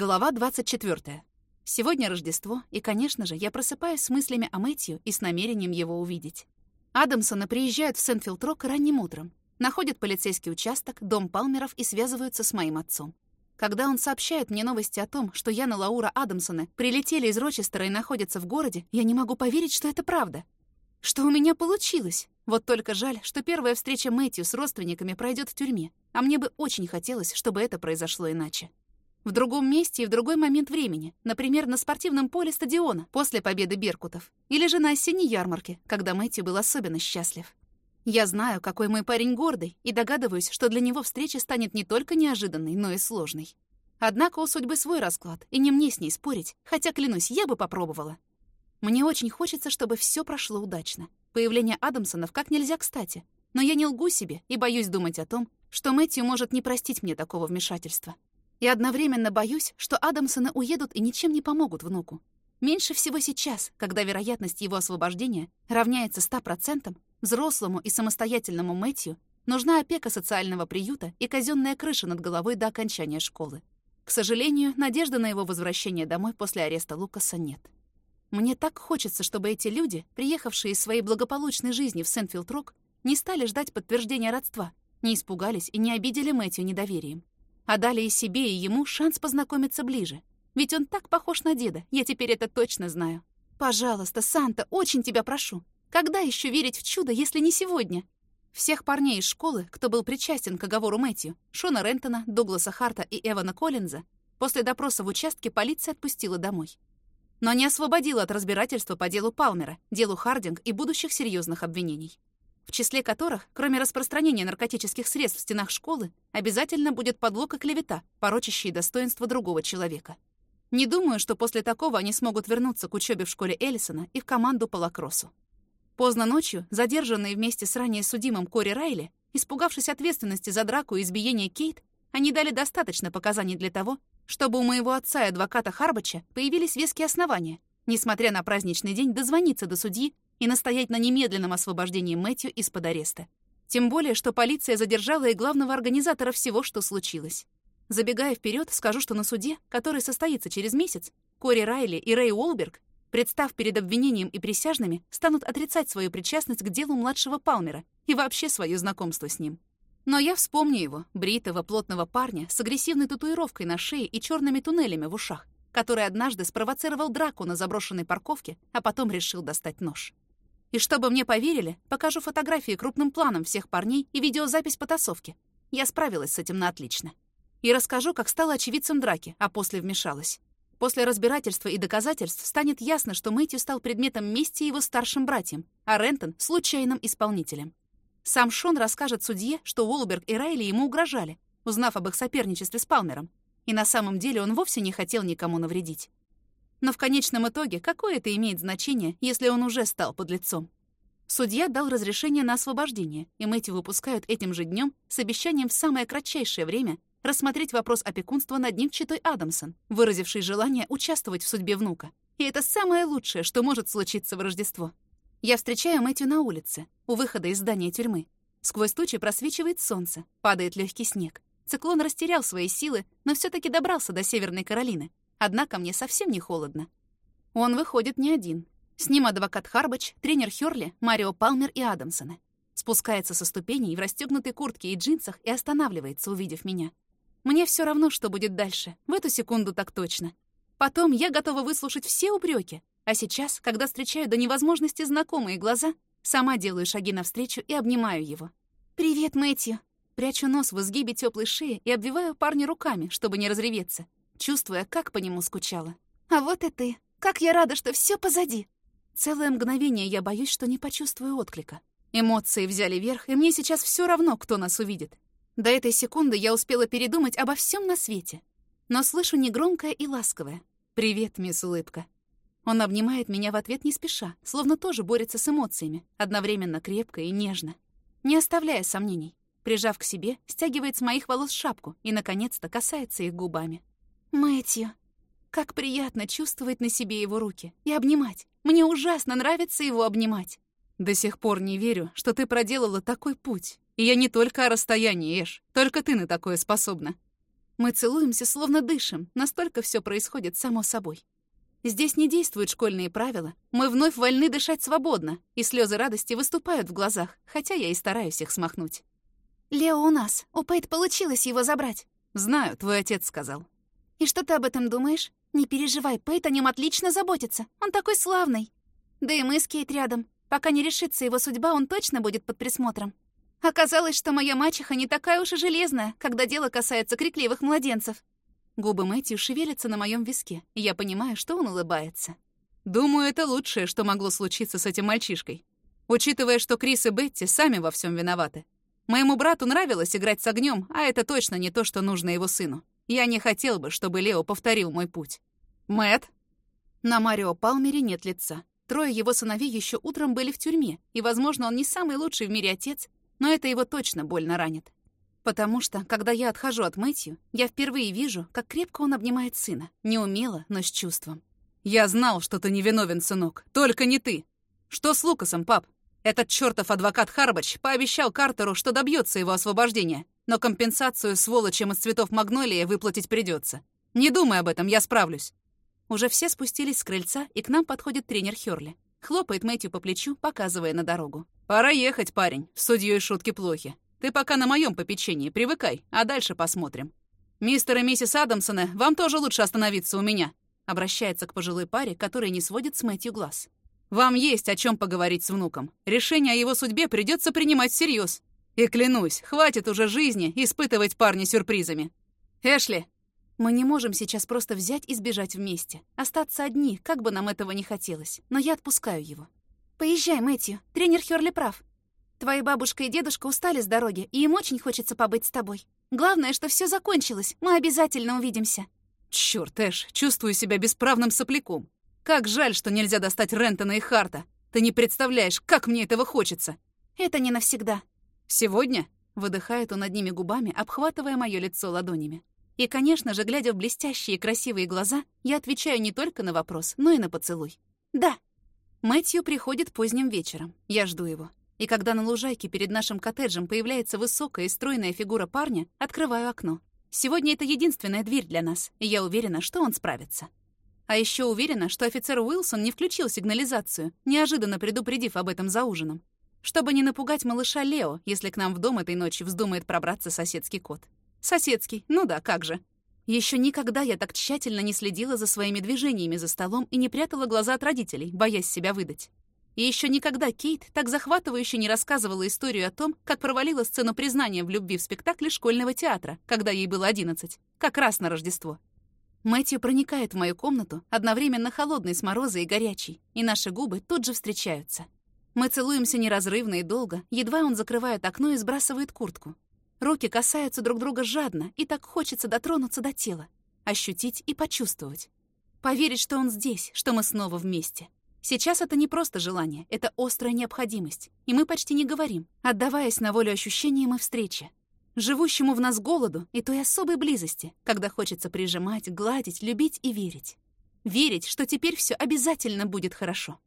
Глава 24. Сегодня Рождество, и, конечно же, я просыпаюсь с мыслями о Мэтью и с намерением его увидеть. Адамсоны приезжают в Сент-Филд-Рок ранним утром, находят полицейский участок, дом Палмеров и связываются с моим отцом. Когда он сообщает мне новости о том, что Яна Лаура Адамсоны прилетели из Рочестера и находятся в городе, я не могу поверить, что это правда. Что у меня получилось. Вот только жаль, что первая встреча Мэтью с родственниками пройдет в тюрьме, а мне бы очень хотелось, чтобы это произошло иначе. В другом месте и в другой момент времени, например, на спортивном поле стадиона после победы Беркутов, или же на осенней ярмарке, когда Мэтью был особенно счастлив. Я знаю, какой мой парень гордый, и догадываюсь, что для него встреча станет не только неожиданной, но и сложной. Однако у судьбы свой расклад, и не мне с ней спорить, хотя, клянусь, я бы попробовала. Мне очень хочется, чтобы все прошло удачно. Появление Адамсонов как нельзя кстати. Но я не лгу себе и боюсь думать о том, что Мэтью может не простить мне такого вмешательства. И одновременно боюсь, что Адамсоны уедут и ничем не помогут внуку. Меньше всего сейчас, когда вероятность его освобождения равняется 100%, взрослому и самостоятельному Мэтью нужна опека социального приюта и казенная крыша над головой до окончания школы. К сожалению, надежды на его возвращение домой после ареста Лукаса нет. Мне так хочется, чтобы эти люди, приехавшие из своей благополучной жизни в Сентфилд-Рок, не стали ждать подтверждения родства, не испугались и не обидели Мэтью недоверием а дали и себе, и ему шанс познакомиться ближе. Ведь он так похож на деда, я теперь это точно знаю. Пожалуйста, Санта, очень тебя прошу. Когда еще верить в чудо, если не сегодня? Всех парней из школы, кто был причастен к оговору Мэтью, Шона Рентона, Дугласа Харта и Эвана Коллинза, после допроса в участке полиция отпустила домой. Но не освободила от разбирательства по делу Палмера, делу Хардинг и будущих серьезных обвинений в числе которых, кроме распространения наркотических средств в стенах школы, обязательно будет подлог и клевета, порочащие достоинство другого человека. Не думаю, что после такого они смогут вернуться к учебе в школе Эллисона и в команду по лакроссу. Поздно ночью, задержанные вместе с ранее судимым Кори Райли, испугавшись ответственности за драку и избиение Кейт, они дали достаточно показаний для того, чтобы у моего отца и адвоката Харбача появились веские основания, несмотря на праздничный день, дозвониться до судьи и настоять на немедленном освобождении Мэтью из-под ареста. Тем более, что полиция задержала и главного организатора всего, что случилось. Забегая вперед, скажу, что на суде, который состоится через месяц, Кори Райли и Рэй Уолберг, представ перед обвинением и присяжными, станут отрицать свою причастность к делу младшего Палмера и вообще свое знакомство с ним. Но я вспомню его, бритого, плотного парня с агрессивной татуировкой на шее и черными туннелями в ушах, который однажды спровоцировал драку на заброшенной парковке, а потом решил достать нож. И чтобы мне поверили, покажу фотографии крупным планом всех парней и видеозапись потасовки. Я справилась с этим на отлично. И расскажу, как стала очевидцем драки, а после вмешалась. После разбирательства и доказательств станет ясно, что Мэтью стал предметом мести его старшим братьям, а Рентон — случайным исполнителем. Сам Шон расскажет судье, что Уолберг и Райли ему угрожали, узнав об их соперничестве с Палмером. И на самом деле он вовсе не хотел никому навредить. Но в конечном итоге какое это имеет значение, если он уже стал под лицом? Судья дал разрешение на освобождение, и Мэтью выпускают этим же днем с обещанием в самое кратчайшее время рассмотреть вопрос опекунства над ним читой Адамсон, выразивший желание участвовать в судьбе внука. И это самое лучшее, что может случиться в Рождество. Я встречаю Мэтью на улице, у выхода из здания тюрьмы. Сквозь тучи просвечивает солнце, падает легкий снег. Циклон растерял свои силы, но все таки добрался до Северной Каролины, Однако мне совсем не холодно. Он выходит не один. С ним адвокат Харбач, тренер Хёрли, Марио Палмер и Адамсоны. Спускается со ступеней в расстёгнутой куртке и джинсах и останавливается, увидев меня. Мне все равно, что будет дальше. В эту секунду так точно. Потом я готова выслушать все упреки. А сейчас, когда встречаю до невозможности знакомые глаза, сама делаю шаги навстречу и обнимаю его. «Привет, Мэтью!» Прячу нос в изгибе теплой шеи и обвиваю парня руками, чтобы не разреветься чувствуя, как по нему скучала. «А вот и ты! Как я рада, что все позади!» Целое мгновение я боюсь, что не почувствую отклика. Эмоции взяли верх, и мне сейчас все равно, кто нас увидит. До этой секунды я успела передумать обо всем на свете. Но слышу негромкое и ласковое. «Привет, мисс Улыбка». Он обнимает меня в ответ не спеша, словно тоже борется с эмоциями, одновременно крепко и нежно. Не оставляя сомнений. Прижав к себе, стягивает с моих волос шапку и, наконец-то, касается их губами. Мэтью. Как приятно чувствовать на себе его руки и обнимать. Мне ужасно нравится его обнимать. До сих пор не верю, что ты проделала такой путь. И я не только о расстоянии, Эш. Только ты на такое способна. Мы целуемся, словно дышим, настолько все происходит само собой. Здесь не действуют школьные правила, мы вновь вольны дышать свободно, и слезы радости выступают в глазах, хотя я и стараюсь их смахнуть. «Лео у нас. У Пейт получилось его забрать». «Знаю, твой отец сказал». «И что ты об этом думаешь? Не переживай, Пейт о нем отлично заботится. Он такой славный. Да и мы с Кейт рядом. Пока не решится его судьба, он точно будет под присмотром. Оказалось, что моя мачеха не такая уж и железная, когда дело касается крикливых младенцев. Губы Мэтью шевелятся на моем виске, и я понимаю, что он улыбается. Думаю, это лучшее, что могло случиться с этим мальчишкой. Учитывая, что Крис и Бетти сами во всем виноваты. Моему брату нравилось играть с огнем, а это точно не то, что нужно его сыну. Я не хотел бы, чтобы Лео повторил мой путь. Мэт? На Марио Палмере нет лица. Трое его сыновей еще утром были в тюрьме, и, возможно, он не самый лучший в мире отец, но это его точно больно ранит. Потому что, когда я отхожу от Мэтью, я впервые вижу, как крепко он обнимает сына. Неумело, но с чувством. «Я знал, что ты невиновен, сынок. Только не ты. Что с Лукасом, пап? Этот чертов адвокат Харбач пообещал Картеру, что добьется его освобождения, но компенсацию сволочем из цветов магнолии выплатить придется. Не думай об этом, я справлюсь». Уже все спустились с крыльца, и к нам подходит тренер Хёрли. Хлопает Мэтью по плечу, показывая на дорогу. «Пора ехать, парень. С судьей шутки плохи. Ты пока на моем попечении, привыкай, а дальше посмотрим. Мистер и миссис Адамсоны, вам тоже лучше остановиться у меня», обращается к пожилой паре, которая не сводит с Мэтью глаз. «Вам есть о чем поговорить с внуком. Решение о его судьбе придется принимать всерьез. И клянусь, хватит уже жизни испытывать парня сюрпризами. Эшли!» Мы не можем сейчас просто взять и сбежать вместе. Остаться одни, как бы нам этого не хотелось. Но я отпускаю его. «Поезжай, Мэтью. Тренер Хёрли прав. Твои бабушка и дедушка устали с дороги, и им очень хочется побыть с тобой. Главное, что все закончилось. Мы обязательно увидимся». Черт, Эш, чувствую себя бесправным сопляком. Как жаль, что нельзя достать Рентона и Харта. Ты не представляешь, как мне этого хочется. Это не навсегда. Сегодня? Выдыхает он одними губами, обхватывая мое лицо ладонями. И, конечно же, глядя в блестящие красивые глаза, я отвечаю не только на вопрос, но и на поцелуй. «Да». Мэтью приходит поздним вечером. Я жду его. И когда на лужайке перед нашим коттеджем появляется высокая и стройная фигура парня, открываю окно. Сегодня это единственная дверь для нас, и я уверена, что он справится. А еще уверена, что офицер Уилсон не включил сигнализацию, неожиданно предупредив об этом за ужином. Чтобы не напугать малыша Лео, если к нам в дом этой ночью вздумает пробраться соседский кот. Соседский, ну да, как же. Еще никогда я так тщательно не следила за своими движениями за столом и не прятала глаза от родителей, боясь себя выдать. И еще никогда Кейт так захватывающе не рассказывала историю о том, как провалила сцену признания в любви в спектакле школьного театра, когда ей было 11, как раз на Рождество. Мэтью проникает в мою комнату, одновременно холодный с мороза и горячий, и наши губы тут же встречаются. Мы целуемся неразрывно и долго, едва он закрывает окно и сбрасывает куртку. Руки касаются друг друга жадно, и так хочется дотронуться до тела, ощутить и почувствовать. Поверить, что он здесь, что мы снова вместе. Сейчас это не просто желание, это острая необходимость. И мы почти не говорим, отдаваясь на волю ощущениям и встрече. Живущему в нас голоду и той особой близости, когда хочется прижимать, гладить, любить и верить. Верить, что теперь все обязательно будет хорошо.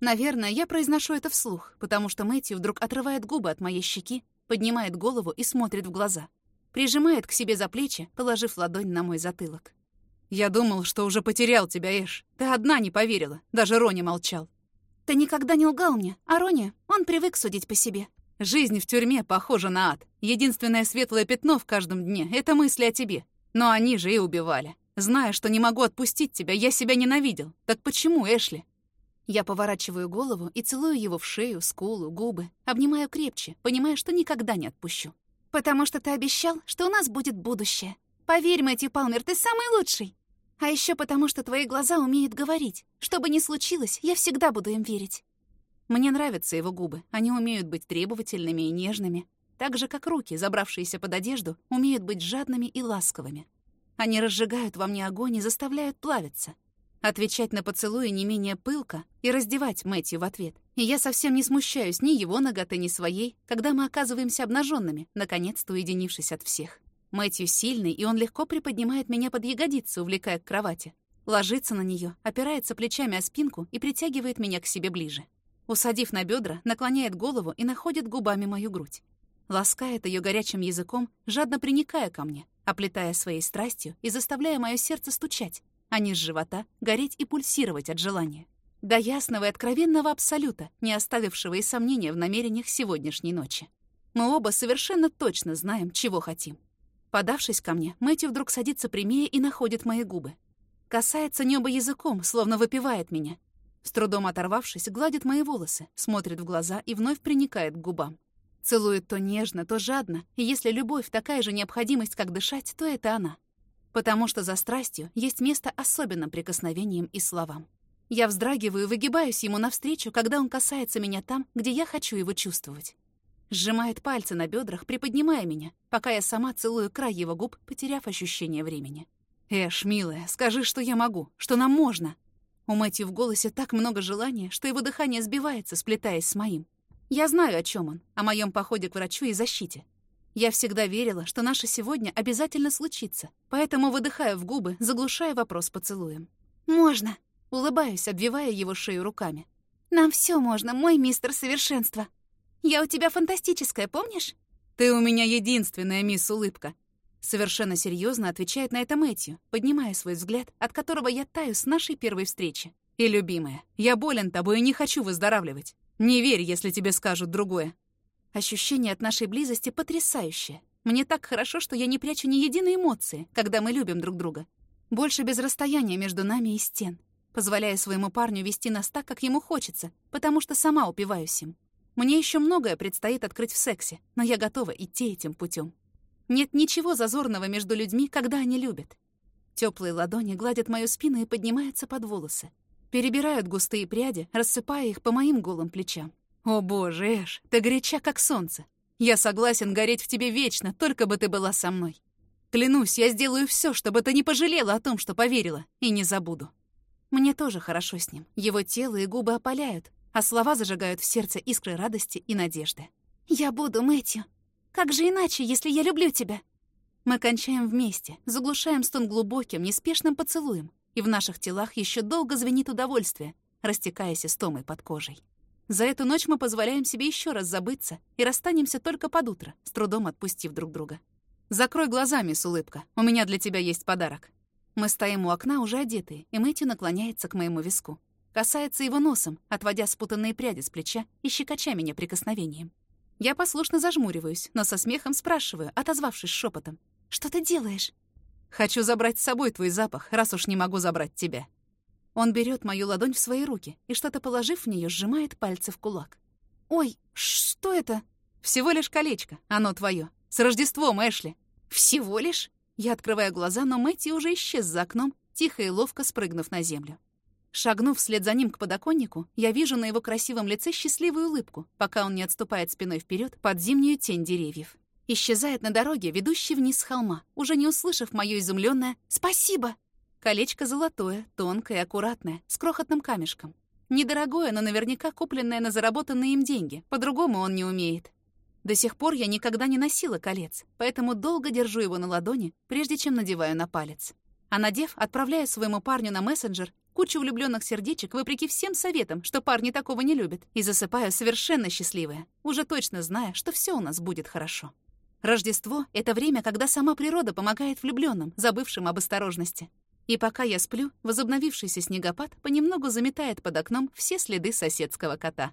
Наверное, я произношу это вслух, потому что Мэтью вдруг отрывает губы от моей щеки, поднимает голову и смотрит в глаза. Прижимает к себе за плечи, положив ладонь на мой затылок. «Я думал, что уже потерял тебя, Эш. Ты одна не поверила. Даже Рони молчал». «Ты никогда не лгал мне, а Рони, он привык судить по себе». «Жизнь в тюрьме похожа на ад. Единственное светлое пятно в каждом дне — это мысли о тебе. Но они же и убивали. Зная, что не могу отпустить тебя, я себя ненавидел. Так почему, Эшли?» Я поворачиваю голову и целую его в шею, скулу, губы. Обнимаю крепче, понимая, что никогда не отпущу. «Потому что ты обещал, что у нас будет будущее. Поверь, Мэтью Палмер, ты самый лучший!» А еще потому, что твои глаза умеют говорить. Что бы ни случилось, я всегда буду им верить. Мне нравятся его губы. Они умеют быть требовательными и нежными. Так же, как руки, забравшиеся под одежду, умеют быть жадными и ласковыми. Они разжигают во мне огонь и заставляют плавиться. Отвечать на поцелуи не менее пылко и раздевать Мэтью в ответ. И я совсем не смущаюсь ни его ноготы, ни своей, когда мы оказываемся обнаженными, наконец-то уединившись от всех. Мэтью сильный, и он легко приподнимает меня под ягодицы, увлекая к кровати. Ложится на нее, опирается плечами о спинку и притягивает меня к себе ближе. Усадив на бедра, наклоняет голову и находит губами мою грудь. Ласкает ее горячим языком, жадно приникая ко мне, оплетая своей страстью и заставляя мое сердце стучать, а низ живота гореть и пульсировать от желания. До ясного и откровенного абсолюта, не оставившего и сомнения в намерениях сегодняшней ночи. Мы оба совершенно точно знаем, чего хотим. Подавшись ко мне, Мэтью вдруг садится прямее и находит мои губы. Касается неба языком, словно выпивает меня. С трудом оторвавшись, гладит мои волосы, смотрит в глаза и вновь приникает к губам. Целует то нежно, то жадно, и если любовь такая же необходимость, как дышать, то это она. Потому что за страстью есть место особенным прикосновением и словам. Я вздрагиваю и выгибаюсь ему навстречу, когда он касается меня там, где я хочу его чувствовать. Сжимает пальцы на бедрах, приподнимая меня, пока я сама целую край его губ, потеряв ощущение времени. «Эш, милая, скажи, что я могу, что нам можно!» У Мэтью в голосе так много желания, что его дыхание сбивается, сплетаясь с моим. Я знаю, о чем он, о моем походе к врачу и защите. Я всегда верила, что наше сегодня обязательно случится, поэтому выдыхаю в губы, заглушая вопрос поцелуем. «Можно!» — улыбаюсь, обвивая его шею руками. «Нам все можно, мой мистер совершенства. Я у тебя фантастическая, помнишь?» «Ты у меня единственная мисс Улыбка», Совершенно серьезно отвечает на это Мэтью, поднимая свой взгляд, от которого я таю с нашей первой встречи. «И, любимая, я болен тобой и не хочу выздоравливать. Не верь, если тебе скажут другое». Ощущение от нашей близости потрясающее. Мне так хорошо, что я не прячу ни единой эмоции, когда мы любим друг друга. Больше без расстояния между нами и стен, позволяя своему парню вести нас так, как ему хочется, потому что сама упиваюсь им. Мне еще многое предстоит открыть в сексе, но я готова идти этим путем. Нет ничего зазорного между людьми, когда они любят. Теплые ладони гладят мою спину и поднимаются под волосы. Перебирают густые пряди, рассыпая их по моим голым плечам. «О боже, Эш, ты горяча, как солнце. Я согласен гореть в тебе вечно, только бы ты была со мной. Клянусь, я сделаю все, чтобы ты не пожалела о том, что поверила, и не забуду». Мне тоже хорошо с ним. Его тело и губы опаляют, а слова зажигают в сердце искры радости и надежды. «Я буду, Мэтью», как же иначе, если я люблю тебя?» Мы кончаем вместе, заглушаем стон глубоким, неспешным поцелуем, и в наших телах еще долго звенит удовольствие, растекаясь истомой под кожей. За эту ночь мы позволяем себе еще раз забыться и расстанемся только под утро, с трудом отпустив друг друга. «Закрой глаза, мисс Улыбка, у меня для тебя есть подарок». Мы стоим у окна, уже одетые, и Мэтью наклоняется к моему виску. Касается его носом, отводя спутанные пряди с плеча и щекоча меня прикосновением. Я послушно зажмуриваюсь, но со смехом спрашиваю, отозвавшись шепотом. «Что ты делаешь?» «Хочу забрать с собой твой запах, раз уж не могу забрать тебя». Он берет мою ладонь в свои руки и, что-то положив в нее, сжимает пальцы в кулак. «Ой, что это?» «Всего лишь колечко, оно твое. С Рождеством, Эшли!» «Всего лишь?» Я открываю глаза, но Мэтти уже исчез за окном, тихо и ловко спрыгнув на землю. Шагнув вслед за ним к подоконнику, я вижу на его красивом лице счастливую улыбку, пока он не отступает спиной вперед под зимнюю тень деревьев. Исчезает на дороге, ведущей вниз с холма, уже не услышав мое изумленное «Спасибо!». Колечко золотое, тонкое аккуратное, с крохотным камешком. Недорогое, но наверняка купленное на заработанные им деньги, по-другому он не умеет. До сих пор я никогда не носила колец, поэтому долго держу его на ладони, прежде чем надеваю на палец. А надев, отправляю своему парню на мессенджер кучу влюбленных сердечек, вопреки всем советам, что парни такого не любят, и засыпаю совершенно счастливая, уже точно зная, что все у нас будет хорошо. Рождество — это время, когда сама природа помогает влюбленным, забывшим об осторожности. И пока я сплю, возобновившийся снегопад понемногу заметает под окном все следы соседского кота.